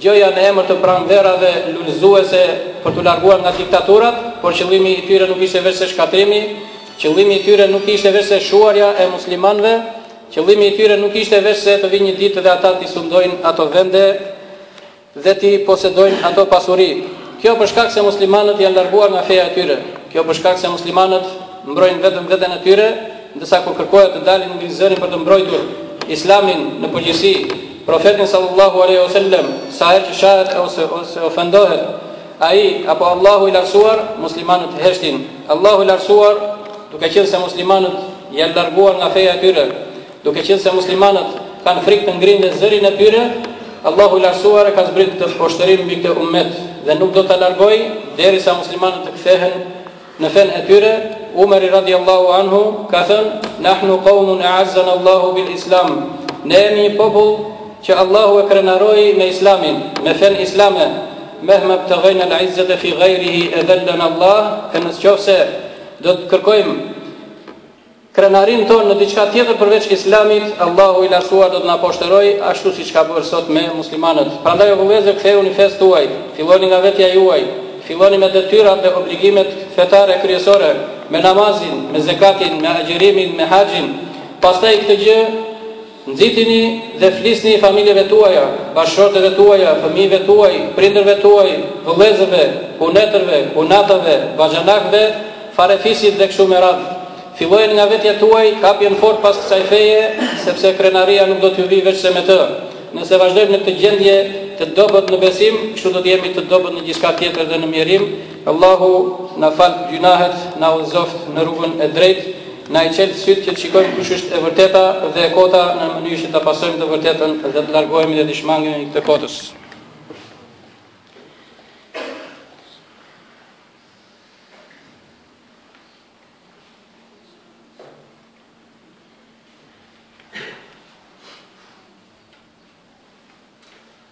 Speaker 1: gjoja në emër të pranverave lulëzuese për t'u larguar nga diktaturat, por qëllimi i tyre nuk ishte veçse shkatrimi, qëllimi i tyre nuk ishte veçse shuarja e muslimanëve, qëllimi i tyre nuk ishte veçse të vijnë një ditë dhe ata t'i sundojnë ato vende, dhe t'i posedojnë ato pasuri. Kjo për shkak se muslimanët janë larguar nga feja e tyre. Kjo për shkak se muslimanët mbrojnë vetëm veten e tyre, ndërsa kur kërkohet të dalin ngrinë zërin për të mbrojtur Islamin në përgjithësi, Profetin sallallahu alejhi ue sellem, sa herë që shahet ose ose ofendohet ai apo Allahu i lartësuar, muslimanët heshtin. Allahu i lartësuar, duke qenë se muslimanët janë larguar nga feja e tyre, Duke qenë se muslimanët kanë frikë të ngrinë dhe zërin e tyre, Allahu i Lartësuar e ka zbrit këtë poshtërim mbi këtë ummet dhe nuk do ta largojë derisa muslimanët të kthehen në fenë e tyre. Umeri radiallahu anhu ka thënë: "Nahnu qaumun a'azzana Allahu bil Islam." Ne jemi një popull që Allahu e krenaroi me Islamin, me fenë islame. Mehma ibtaghayna al-izzata fi ghayrihi adhallana Allah, në qoftë se do të kërkojmë Krenarinë tonë në diçka tjetër përveç Islamit, Allahu i Lartësuar do të na poshtërojë, ashtu siç ka bërë sot me muslimanët. Prandaj o vëllezër, kthejuni fesë tuaj, filloni nga vetja juaj, filloni me detyrat dhe obligimet fetare kryesore, me namazin, me zekatin, me agjërimin, me haxhin, pastaj këtë gjë, Nxitini dhe flisni familjeve tuaja, bashkëshorteve tuaja, fëmijëve tuaj, prindërve tuaj, vëllezërve, kunetërve, kunatave, baxhanakëve, farefisit dhe kështu me radhë. Fillojeni nga vetja tuaj kapjen fort pas kësaj feje, sepse krenaria nuk do t'ju vijë veçse me të. Nëse vazhdojmë në këtë gjendje të dobët në besim, kështu do të jemi të dobët në gjithçka tjetër dhe në mjerim. Allahu na faltë gjynahet, na udhëzoftë në rrugën e drejtë. Na i çeltë sytë që të shikojmë kush është e vërteta dhe e kota në mënyrë që ta pasojmë të vërtetën dhe të largohemi dhe t'i shmangemi të kotës.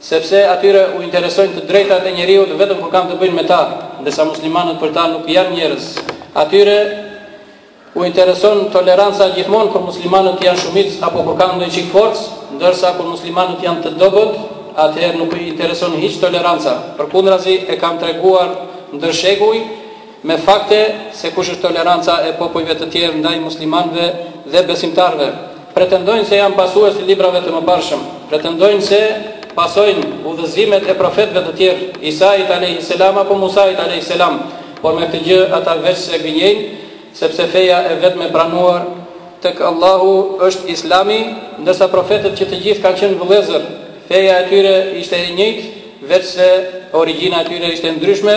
Speaker 1: Sepse atyre u interesojnë të drejtat e njeriut vetëm kur kanë të bëjnë me ta, ndërsa muslimanët për ta nuk janë njerëz. Atyre u intereson toleranca gjithmonë kur muslimanët janë shumicë apo kur kanë ndonjë çik forcë, ndërsa kur muslimanët janë të dobët, atëherë nuk u intereson hiç toleranca. Përkundrazi e kanë treguar ndër shekuj, me fakte se kush është toleranca e popujve të tjerë ndaj muslimanëve dhe besimtarëve, pretendojnë se janë pasues të librave të mëparshëm, pretendojnë se pasojnë udhëzimet e profetëve të tjerë, Isait alayhi salam apo Musait alayhi salam, por me këtë gjë ata veçse gënjejnë, sepse feja e vetme e pranuar tek Allahu është Islami, ndërsa profetët që të gjithë kanë qenë vëllezër, feja e tyre ishte e njëjtë, veçse origjina e tyre ishte e ndryshme,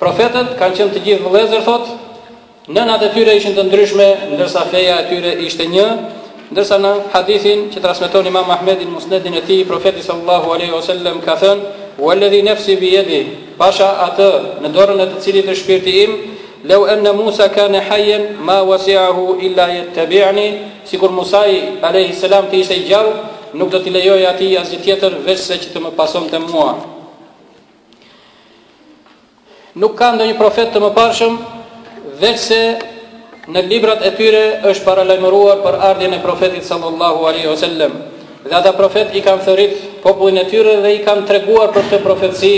Speaker 1: Profetët kanë qenë të gjithë vëllezër, thotë, nënat e tyre ishin të ndryshme, ndërsa feja e tyre ishte një, ndërsa në hadithin që transmeton Imam Ahmedi në Musnedin e tij, profeti sallallahu alaihi wasallam ka thënë: "Walladhi nafsi bi yadi", pasha atë në dorën e të cilit është shpirti im, "Law anna Musa kana hayyan ma wasi'ahu illa yattabi'ni", sikur Musa alaihi salam të ishte i gjallë, nuk do t'i lejohej atij asgjë tjetër veçse që të më pasonte mua. Nuk ka ndonjë profet të mëparshëm veçse në librat e tyre është paralajmëruar për ardhjen e profetit sallallahu alaihi wasallam. Dhe ata profetë i kanë thërrit popullin e tyre dhe i kanë treguar për këtë profetësi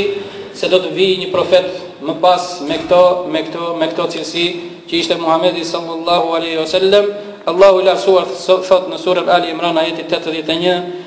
Speaker 1: se do të vijë një profet më pas me këto me këto me këto cilësi që ishte Muhamedi sallallahu alaihi wasallam Allahu i lartësuar thotë në suren Ali Imran ajeti 81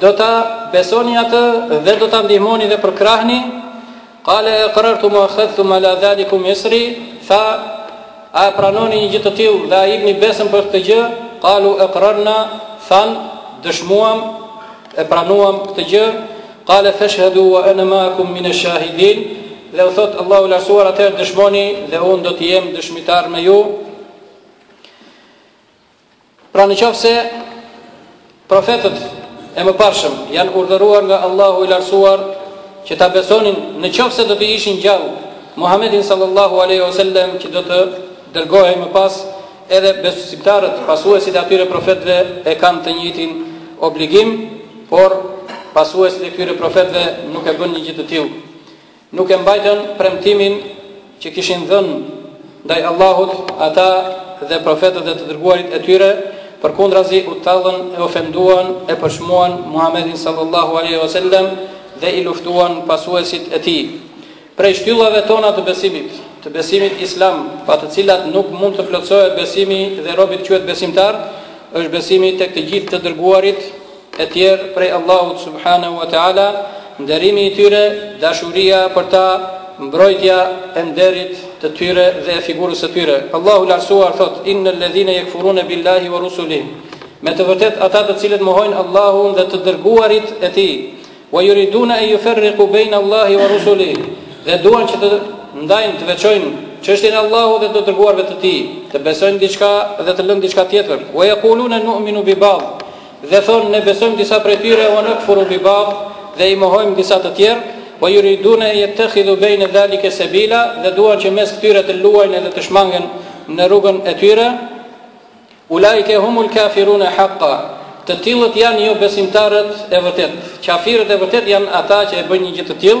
Speaker 1: Do ta besoni atë dhe do ta ndihmoni dhe përkrahni? Qale a aqrartum wa akhadhtum ala dhalikum isri? Tha, a e pranoni një gjë të tillë dhe a jepni besën për këtë gjë? Qalu aqrarna, thanë, dëshmuam, e pranuam këtë gjë. Qale fashhadu wa ana ma'akum min ash-shahidin. Dhe u thotë Allahu i lartësuar atëherë dëshmoni dhe unë do të jem dëshmitar me ju. Pra në qoftë se profetët e mëparshëm janë urdhëruar nga Allahu i Lartësuar që ta besonin në qoftë se do të ishin gjallë Muhammedin sallallahu alaihi wasallam që do të dërgohej më pas edhe besimtarët pasuesit e atyre profetëve e kanë të njëjtin obligim por pasuesit e këtyre profetëve nuk e bënë një gjë të tillë Nuk e mbajtën premtimin që kishin dhënë ndaj Allahut ata dhe profetët dhe të dërguarit e tyre, përkundrazi u tallën e ofenduan e përçmuan Muhammedin sallallahu alaihi wasallam dhe i luftuan pasuesit e tij. Prej shtyllave tona të besimit, të besimit islam, pa të cilat nuk mund të plotësohet besimi dhe robi të quhet besimtar, është besimi tek të gjithë të dërguarit e tjerë prej Allahut subhanehu ve teala, nderimi i tyre, dashuria për ta, mbrojtja e nderit të tyre dhe e figurës së tyre. Allahu i Lartësuar thotë: "Innel ledhine yekfurune billahi wa rusulih." Me të vërtetë ata të cilët mohojnë Allahun dhe të dërguarit e Tij, "wa yuridune an yufarriqu bejne Allahi wa rusulih." Dhe duan që të ndajnë, të veçojnë çështjen e Allahut dhe të dërguarve të Tij, të besojnë diçka dhe të lënë diçka tjetër. "Wa yaqulune nu'minu bi ba'd." Dhe thonë, Ne besojmë disa prej tyre, wa nakfuru bi ba'd, dhe i mohojmë disa të tjerë, wa yuridune en yattakhidhu bejne dhalike sabila, dhe duan që mes këtyre të luajnë edhe të shmangen në rrugën e tyre, Ulaike humul kafirune haqqa, Të tillët janë jobesimtarët e vërtetë. Qafirët e vërtetë janë ata që e bëjnë një gjë të tillë.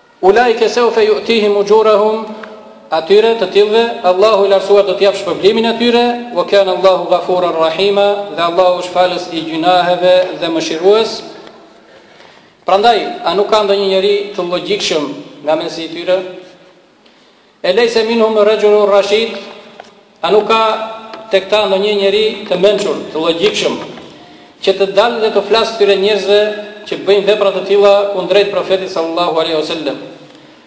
Speaker 1: Ulaike seufe ju'tihim uxurehum, Atyre, të tillëve, Allahu i Lartësuar do t'i japë shpërblimin e tyre, wa kana Allahu ghafuran rahima, dhe Allahu është Falës i gjynaheve dhe Mëshirues. Prandaj, a nuk ka ndonjë njeri të logjikshëm nga mesi i tyre? E lejse minhum rexhulur rashid, a nuk ka tek ta ndonjë njeri të mençur, të logjikshëm, që të dalë dhe t'u flasë këtyre njerëzve që bëjnë vepra të tilla kundrejt profetit sallallahu aleyhi wa sallam.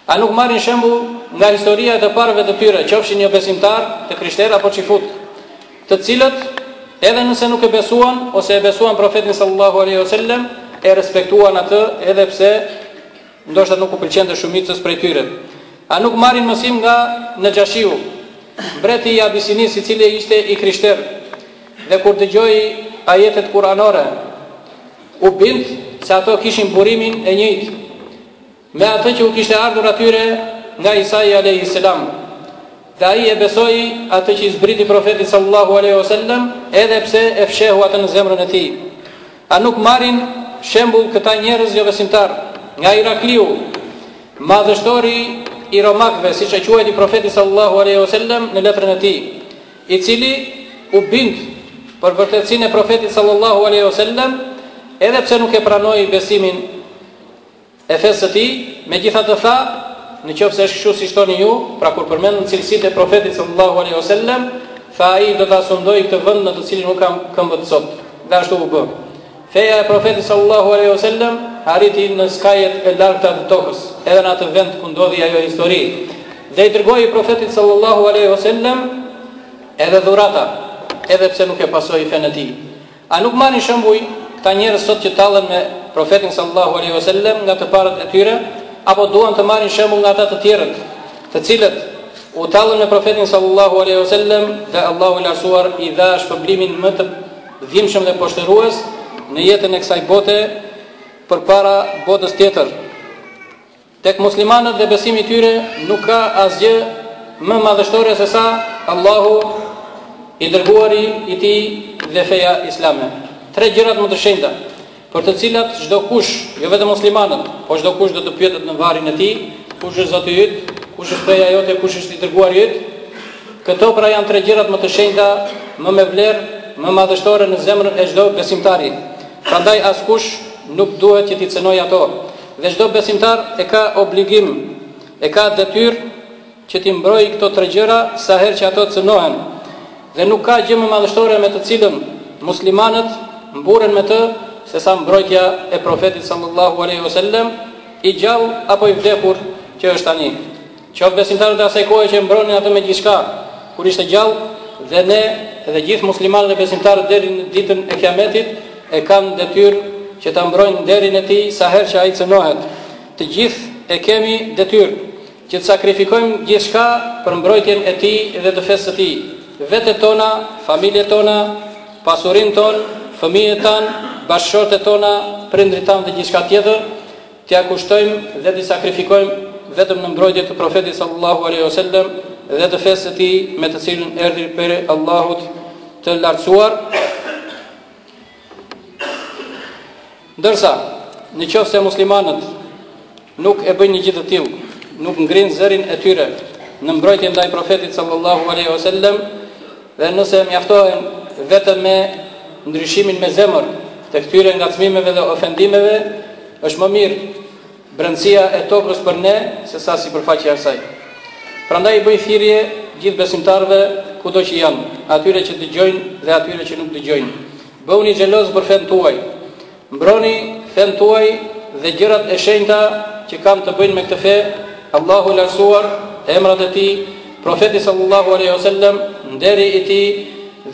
Speaker 1: A nuk marrin shembull nga historia e të parëve të tyre, qofshin jobesimtarë të krishterë apo çifutë, të cilët edhe nëse nuk e besuan ose e besuan profetin sallallahu aleyhi wa sallam, e respektuan atë edhe pse Ndoshta nuk u pëlqente shumicës prej tyre. A nuk marrin mësim nga Nexhashiu, mbreti i Abisinisë i cili ishte i krishterë dhe kur dëgjoi ajetet kuranore u bind se ato kishin burimin e njëjtë me atë që u kishte ardhur atyre nga Isai alayhi salam. Dhe ai e besoi atë që i zbriti profetit sallallahu alaihi wasallam edhe pse e fshehu atë në zemrën e tij. A nuk marrin shembull këta njerëz jobesimtarë nga Irakliu, madhështori i romakëve, siç e quajti Profeti sallallahu alejhi ve sellem në letrën e tij, i cili u bind për vërtetësinë e Profetit sallallahu alejhi ve sellem, edhe pse nuk e pranoi besimin E fesë së tij, megjithatë tha, Në qoftë se është kështu siç thoni ju, pra kur përmendën cilësitë e Profetit sallallahu alaihi wasallam, tha ai, do ta sundojë këtë vend në të cilin unë kam këmbët sot. Dhe ashtu u bë. Feja e Profetit sallallahu alaihi wasallam arriti në skajet e largëta të tokës, edhe në atë vend ku ndodhi ajo histori. Dhe i dërgoi Profetit sallallahu alaihi wasallam edhe dhurata, edhe pse nuk e pasoi fenë e tij. A nuk marrin shembuj këta njerëz sot që tallen me Profetin sallallahu alaihi wasallam nga të parët e tyre, apo duan të marrin shembull nga ata të tjerët, të cilët u tallën me Profetin sallallahu alaihi wasallam dhe Allahu i lartësuar i dha shpërblimin më të dhimbshëm dhe poshtërues në jetën e kësaj bote përpara botës tjetër. Tek muslimanët dhe besimi i tyre nuk ka asgjë më madhështore se sa Allahu i dërguari i tij dhe feja islame. Tre gjërat më të shenjta, për të cilat çdo kush, jo vetëm muslimanët, por çdo kush do të pyetet në varrin e tij, kush është Zoti yt, kush është feja jote, kush është i dërguari yt? Këto pra janë tre gjërat më të shenjta, më me vlerë, më madhështore në zemrën e çdo besimtari. Prandaj askush nuk duhet që t'i cenojë ato. Dhe çdo besimtar e ka obligim, e ka detyrë që t'i mbrojë këto tre gjëra sa herë që ato cënohen. Dhe nuk ka gjë më madhështore me të cilën muslimanët mburren me të se sa mbrojtja e profetit sallallahu alaihi wasallam i gjallë apo i vdekur që është tani. Qoftë besimtarët e asaj kohe që e mbronin atë me gjithçka, kur ishte gjallë, dhe ne, dhe gjithë muslimanët e besimtarët deri në Ditën e Kiametit, e kanë detyrë që ta mbrojnë nderin e tij sa herë që ai cënohet. Të gjithë e kemi detyrë që të sakrifikojmë gjithçka për mbrojtjen e tij dhe të fesë së tij, vetet tona, familjet tona, pasurinë tonë, fëmijët tanë, bashkëshortet tona, prindërit tanë dhe gjithçka tjetër, t'ia kushtojmë dhe t'i sakrifikojmë vetëm në mbrojtje të Profetit sallallahu alaihi wasallam dhe të fesë së tij me të cilën erdhi prej Allahut të lartësuar. Ndërsa, në qoftë se muslimanët nuk e bëjnë një gjë të tillë, nuk ngrenë zërin e tyre në mbrojtje ndaj Profetit sallallahu alaihi wasallam, Dhe nëse mjaftohen vetëm me ndryshimin me zemër të këtyre ngacmimeve dhe ofendimeve, është më mirë brendësia e tokës për ne se sa sipërfaqja e saj. Prandaj i bëj thirrje gjithë besimtarëve kudo që janë, atyre që dëgjojnë dhe atyre që nuk dëgjojnë, bëhuni xheloz për fenë tuaj, Mbroni fenë tuaj dhe gjërat e shenjta që kanë të bëjnë me këtë fe, Allahu i Lartësuar, emrat e Tij, Profeti sallallahu alaihi wasallam, nderi i Tij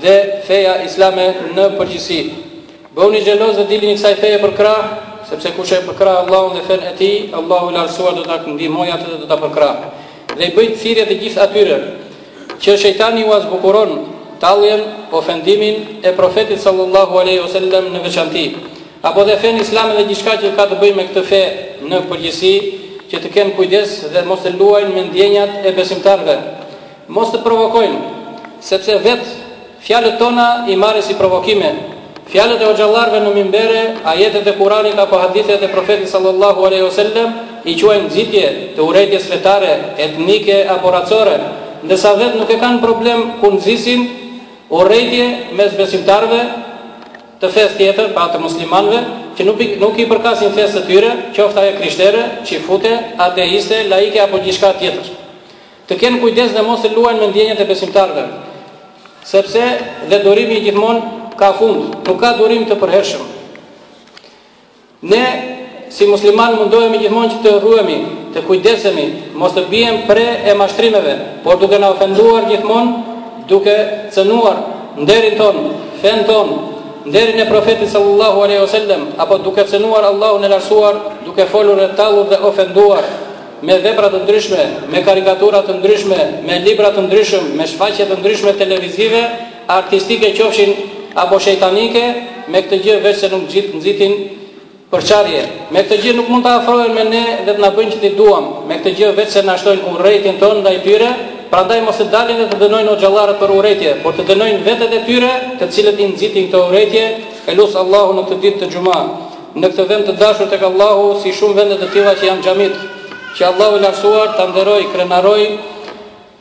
Speaker 1: dhe feja islame në përgjithësi. Bëuni xheloz dhe dilini kësaj feje përkrah, sepse kush e përkrah Allahun dhe fenë e Tij, Allahu i Lartësuar do ta ndihmojë atë dhe do ta përkrahë. Dhe i bëj thirrje të gjithë atyre, që shejtani ua zbukuron talljen, ofendimin, e Profetit sallallâhu alejhi ve sellem në veçanti, apo dhe fenë islame dhe gjithçka që ka të bëjë me këtë fe në përgjithësi, që të kenë kujdes dhe mos të luajnë me ndjenjat e besimtarëve, mos të provokojnë, sepse vetë, Fjalët tona i marrin si provokime, fjalët e hoxhallarëve në mimbere, ajetet e Kuranit apo hadithet e Profetit sallallahu alejhi ve sellem i quajnë nxitje të urrejtjes fetare, etnike apo racore, ndërsa vetë nuk e kanë problem kur nxisin urrejtje mes besimtarëve të fesë tjetër, pra të muslimanëve, që nuk i përkasin fesë të tyre, qoftë ajo krishtere, çifute, ateiste, laike apo gjithçka tjetër. të kenë kujdes dhe mos të luajnë me ndjenjat e besimtarëve, sepse dhe durimi gjithmonë ka fund, nuk ka durim të përhershëm. Ne si muslimanë mundohemi gjithmonë që të ruhemi, të kujdesemi, mos të biem pre e mashtrimeve, por duke na ofenduar gjithmonë, duke cënuar nderin tonë, fenë tonë, nderin e profetit sallallahu alaihi wasallam, apo duke cënuar Allahun e Lartësuar, duke folur e tallur dhe ofenduar, me vepra të ndryshme, me karikatura të ndryshme, me libra të ndryshëm, me shfaqje të ndryshme televizive, artistike qofshin apo shejtanike, me këtë gjë veç se nuk nxit nxitin përçarje. Me këtë gjë nuk mund të afrohen me ne dhe të na bëjnë që t'i duam. Me këtë gjë veç se na shtojnë urrejtjen tonë ndaj tyre, prandaj mos të dalin dhe të dënojnë hoxhallarët për urrejtje, por të dënojnë vetet e tyre, të cilët i nxitin këto urrejtje, e lus Allahun në këtë ditë të xhuma. Në këtë vend të dashur tek Allahu, si shumë vende të tilla që janë xhamitë, që Allahu i Lartësuar ta nderojë, krenarojë,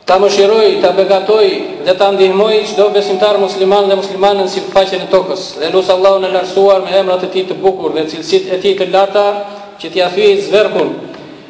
Speaker 1: ta mëshirojë, ta begatojë dhe ta ndihmojë çdo besimtar musliman dhe muslimane në sipërfaqen e tokës. Dhe lus Allahun e Lartësuar me emrat e Tij të bukur dhe cilësitë e Tij të larta që t'ia thyejë zverkun